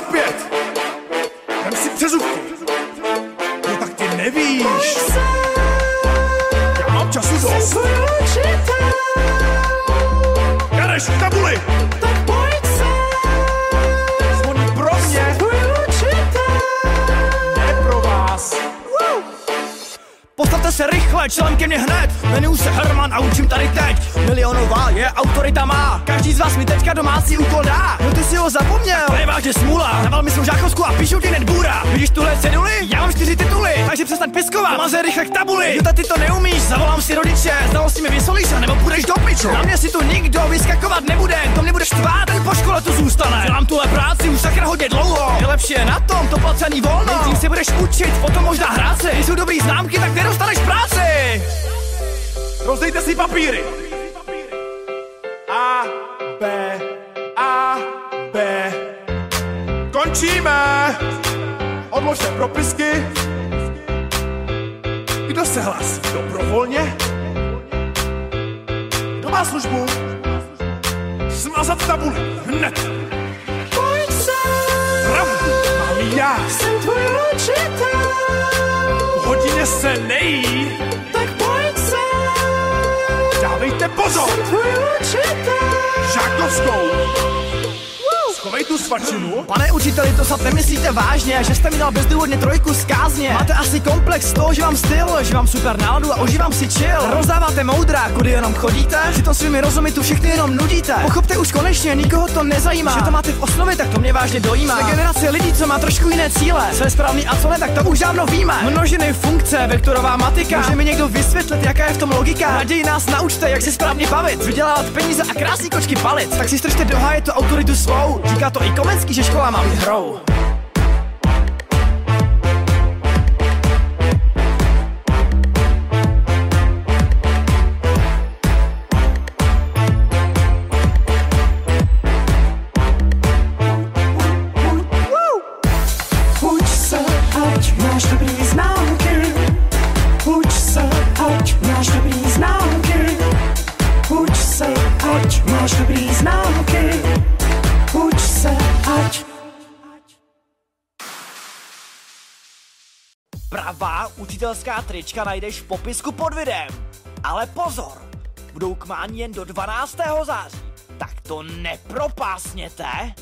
mám pět. Vem si přezubky. No tak ty nevíš. Já mám času dost. Jareš, tabuli. Zvoní pro mě, ne pro vás. Postavte se rychle, člen ke hned Jmenuji se Herman a učím tady teď Milionová je autorita má Každý z vás mi teďka domácí úkol dá. No ty si ho zapomněl. To je vážně smůla. Naval mi svou žákovsku a píšu ti hned bůra Vidíš tuhle ceduli? Já mám čtyři tituly Takže přestaň piskovat Maze rychle k tabuli. Jo, ty to neumíš. Zavolám si rodiče. Znalosti mi vysolíš a nebo půjdeš do piču. Na mě si tu nikdo vyskakovat nebude. To mě budeš tvát, ten po škole tu zůstane. Dělám tuhle práci už sakra hodně dlouho. Nejlepší je na tom to placený volno. Nejdřív se budeš učit, potom možná hrát si Když jsou dobrý známky, tak nedostaneš práci. Rozdejte si papíry. Končíme. Odložte propisky. Kdo se hlásí dobrovolně? Kdo má službu? Smazat tabuli. Hned. Pravdu mám já. V hodině se nejí. Dávejte pozor. Žákovskou. Schovej tu svačinu. Pane učiteli, to snad nemyslíte vážně, že jste mi dal bezdůvodně trojku z kázně. Máte asi komplex z toho, že mám styl, že mám super náladu a užívám si chill. Rozdáváte moudra, kudy jenom chodíte, že to svými rozumy tu všechny jenom nudíte. Pochopte už konečně, nikoho to nezajímá. Že to máte v osnově, tak to mě vážně dojímá. Jsme generace lidí, co má trošku jiné cíle. Co je správný a co ne, tak to už dávno víme. Množiny funkce, vektorová matika. Může mi někdo vysvětlit, jaká je v tom logika? Raději nás naučte, jak se správně bavit, vydělávat peníze a krásný kočky palit. Tak si stržte do háje tu autoritu svou. Říká to i Komenský, že škola má být hrou. Máš dobrý známky. Se, ať Pravá učitelská trička najdeš v popisku pod videem. Ale pozor, budou k jen do 12. září. Tak to nepropásněte.